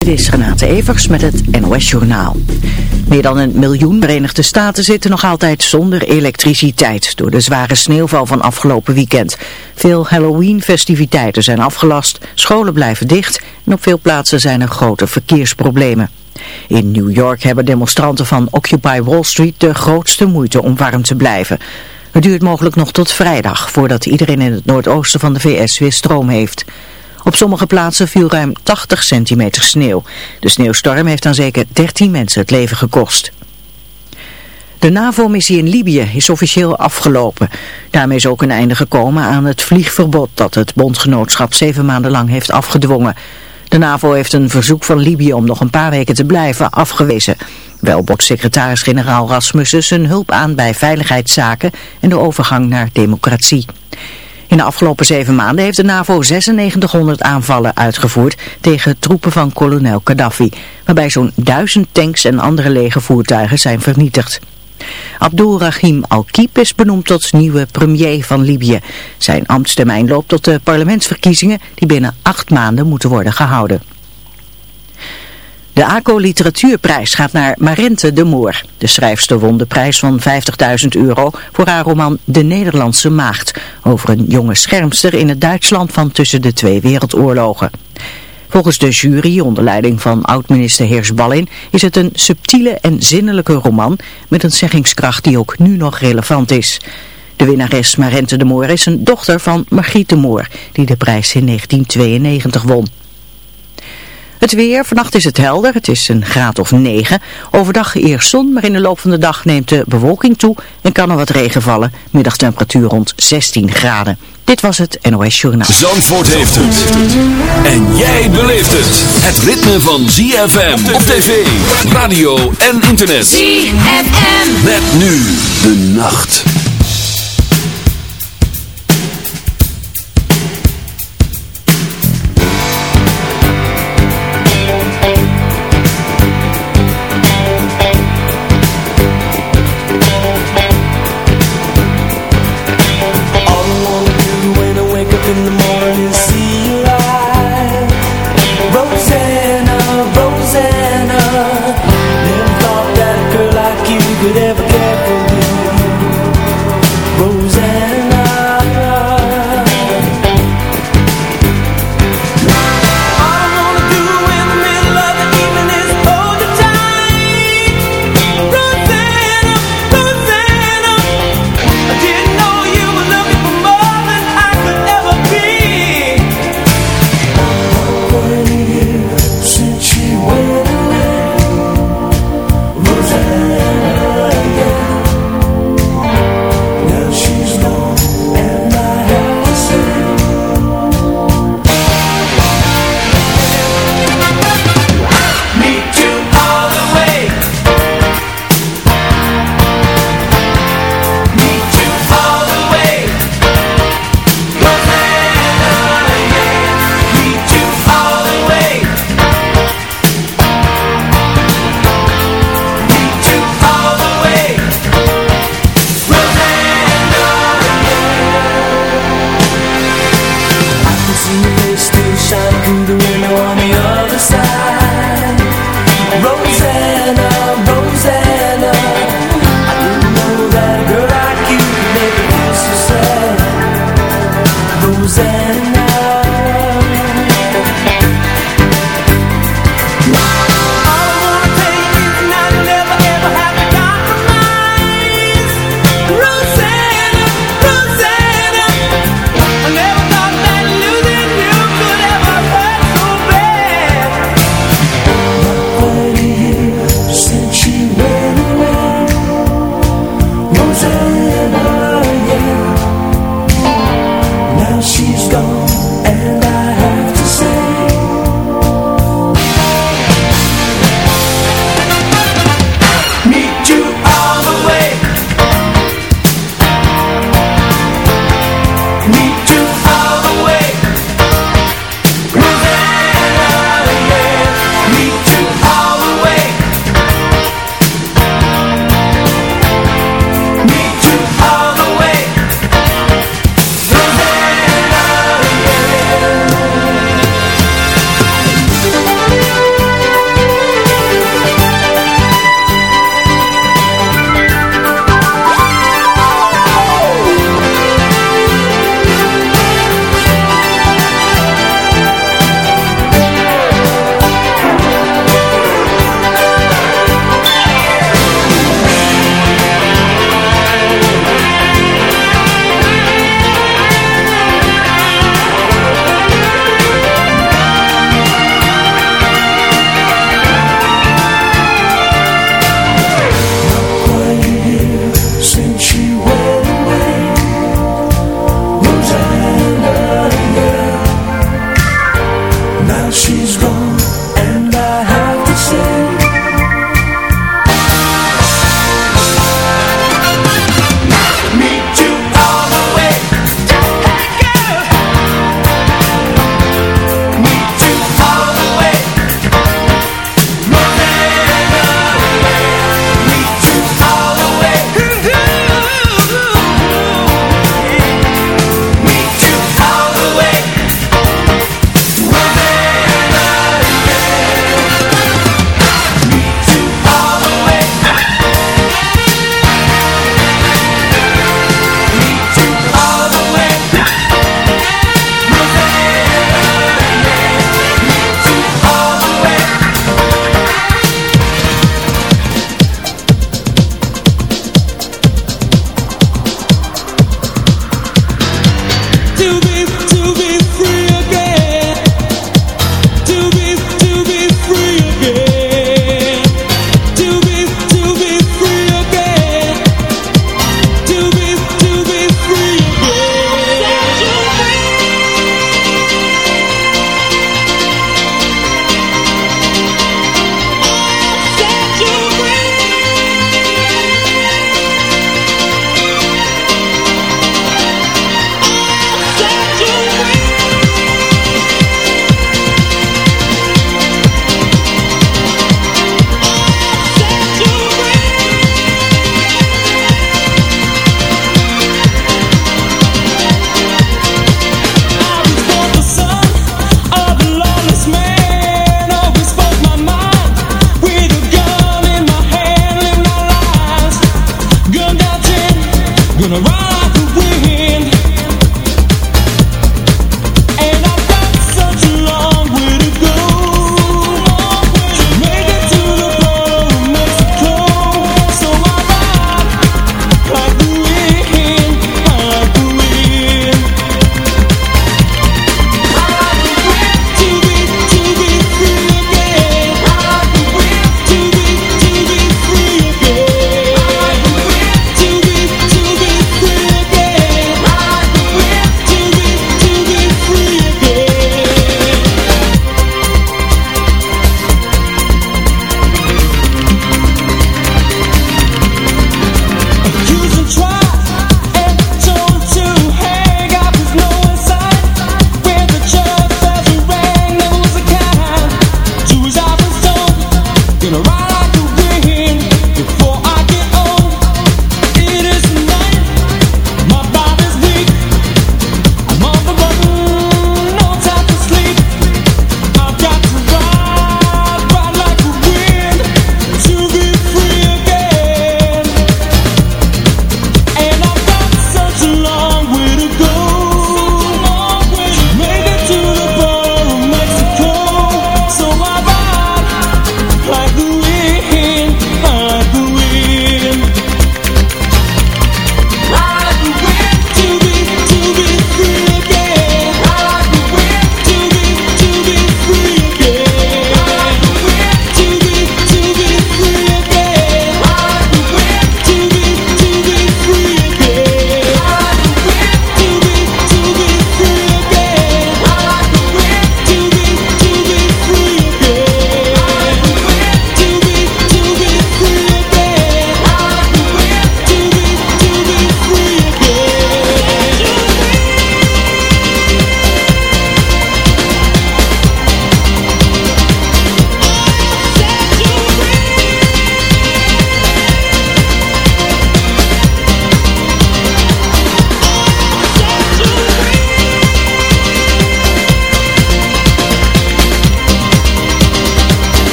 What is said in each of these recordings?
Dit is Renate Evers met het NOS Journaal. Meer dan een miljoen Verenigde Staten zitten nog altijd zonder elektriciteit door de zware sneeuwval van afgelopen weekend. Veel Halloween-festiviteiten zijn afgelast, scholen blijven dicht en op veel plaatsen zijn er grote verkeersproblemen. In New York hebben demonstranten van Occupy Wall Street de grootste moeite om warm te blijven. Het duurt mogelijk nog tot vrijdag voordat iedereen in het noordoosten van de VS weer stroom heeft. Op sommige plaatsen viel ruim 80 centimeter sneeuw. De sneeuwstorm heeft aan zeker 13 mensen het leven gekost. De NAVO-missie in Libië is officieel afgelopen. Daarmee is ook een einde gekomen aan het vliegverbod dat het bondgenootschap zeven maanden lang heeft afgedwongen. De NAVO heeft een verzoek van Libië om nog een paar weken te blijven afgewezen. Wel bood secretaris-generaal Rasmussen zijn hulp aan bij veiligheidszaken en de overgang naar democratie. In de afgelopen zeven maanden heeft de NAVO 9600 aanvallen uitgevoerd tegen troepen van kolonel Gaddafi, waarbij zo'n duizend tanks en andere legervoertuigen zijn vernietigd. Abdul-Rahim Al-Kiep is benoemd tot nieuwe premier van Libië. Zijn ambtstermijn loopt tot de parlementsverkiezingen die binnen acht maanden moeten worden gehouden. De ACO Literatuurprijs gaat naar Marente de Moor. De schrijfster won de prijs van 50.000 euro voor haar roman De Nederlandse Maagd, over een jonge schermster in het Duitsland van tussen de twee wereldoorlogen. Volgens de jury onder leiding van oud-minister Heers Ballin is het een subtiele en zinnelijke roman met een zeggingskracht die ook nu nog relevant is. De winnares Marente de Moor is een dochter van Margriet de Moor, die de prijs in 1992 won. Het weer, vannacht is het helder, het is een graad of 9. Overdag eerst zon, maar in de loop van de dag neemt de bewolking toe en kan er wat regen vallen. Middagtemperatuur rond 16 graden. Dit was het NOS Journaal. Zandvoort heeft het. En jij beleeft het. Het ritme van ZFM op tv, radio en internet. ZFM. Met nu de nacht.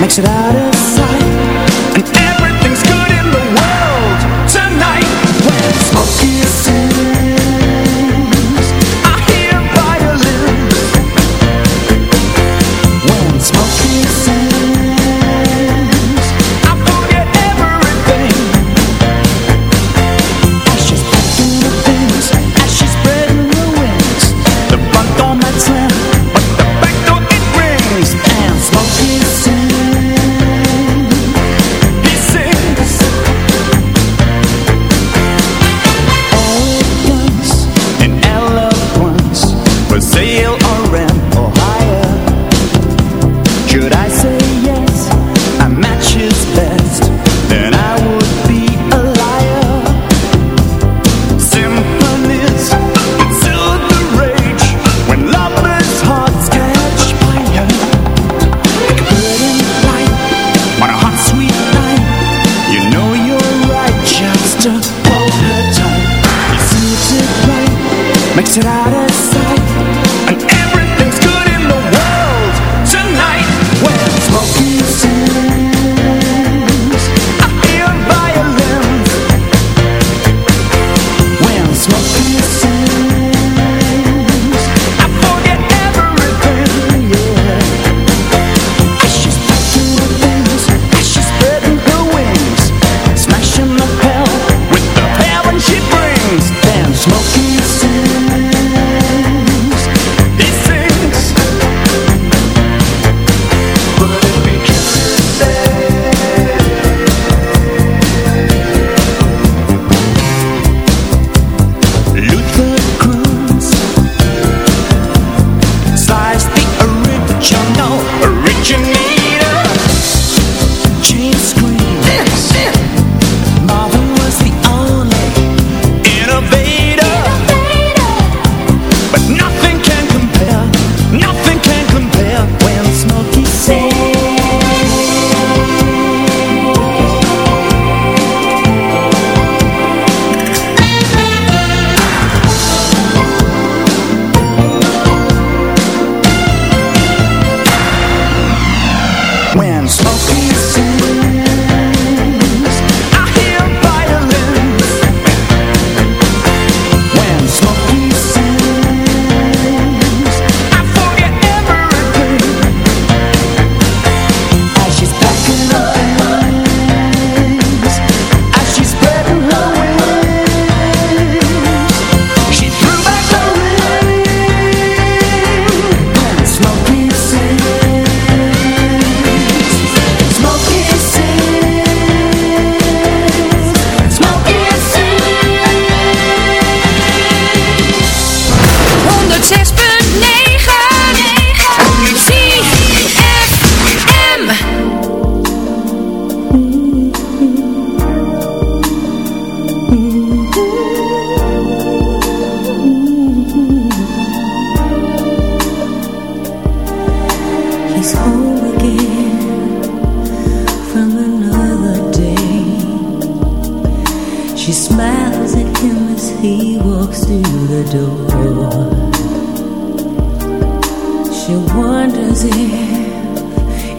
makes it out of sight.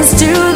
happens to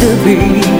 to be.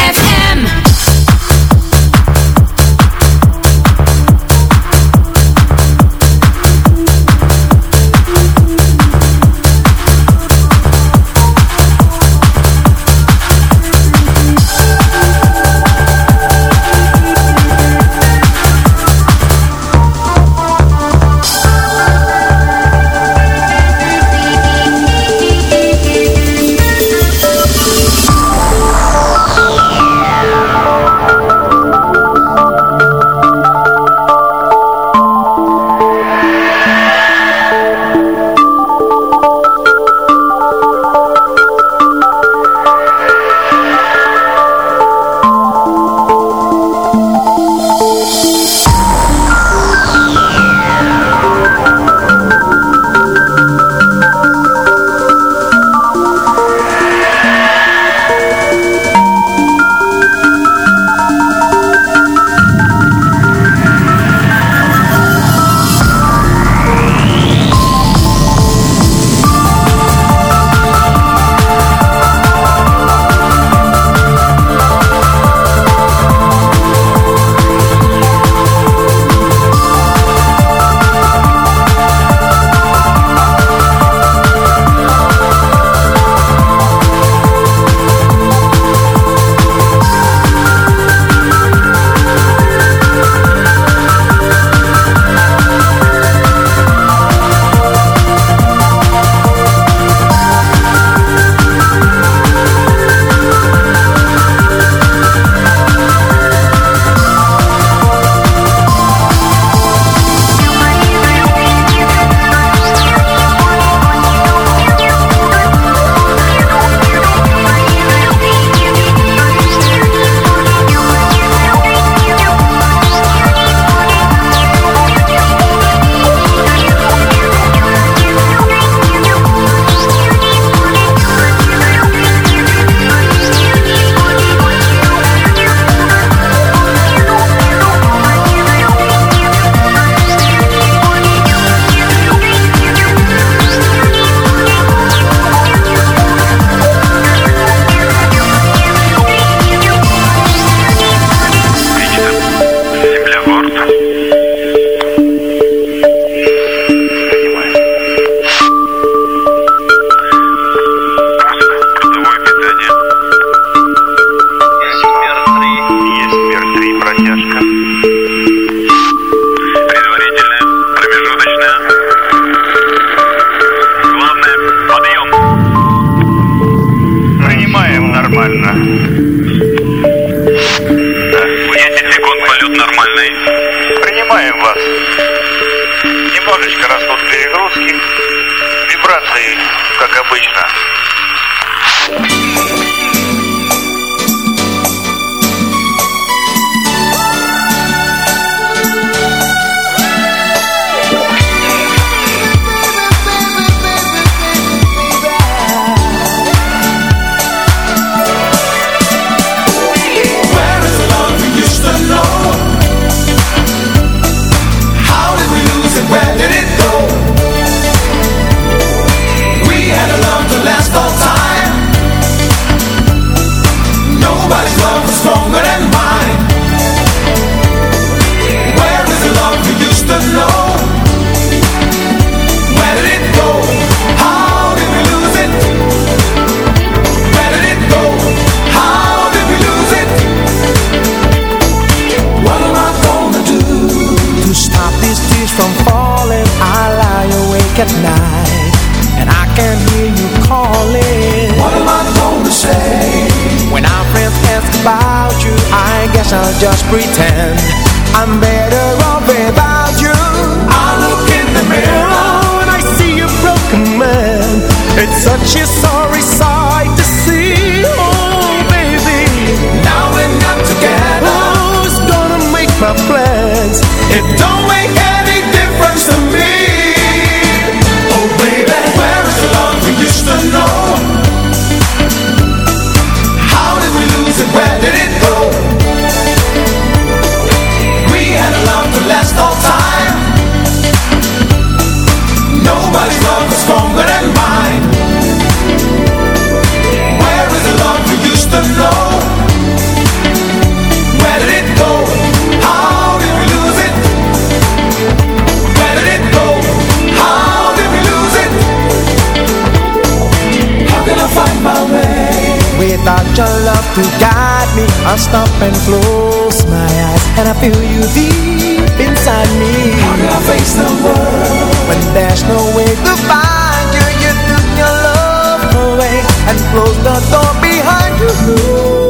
enough to guide me. I stop and close my eyes And I feel you deep inside me. I'm I face the world. When there's no way to find you You took your love away And closed the door behind you.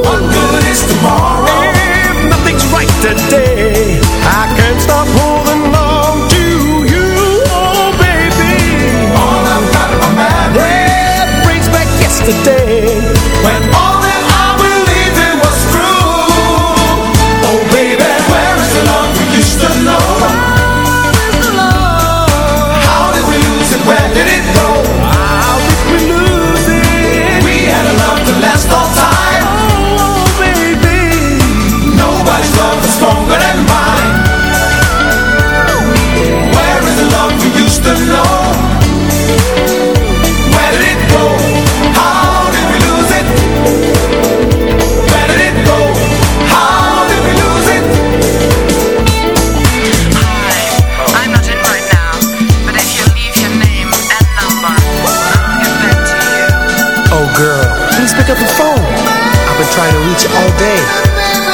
What good is tomorrow? If nothing's right today I can't stop holding on to you Oh baby. All I've got in my memory That brings back yesterday.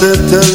little